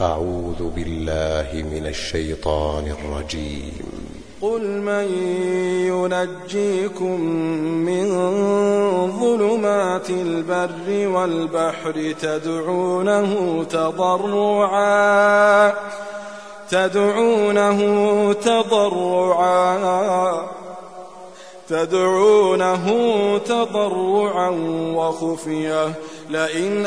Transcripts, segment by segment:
أعوذ بالله من الشيطان الرجيم. قل من ينجيكم من ظلمات البر والبحر تدعونه تضرعا تدعونه تضرعا تدعونه تضرعا وخفية. لئن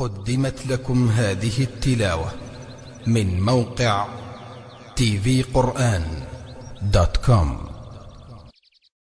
قدمت لكم هذه التلاوة من موقع كوم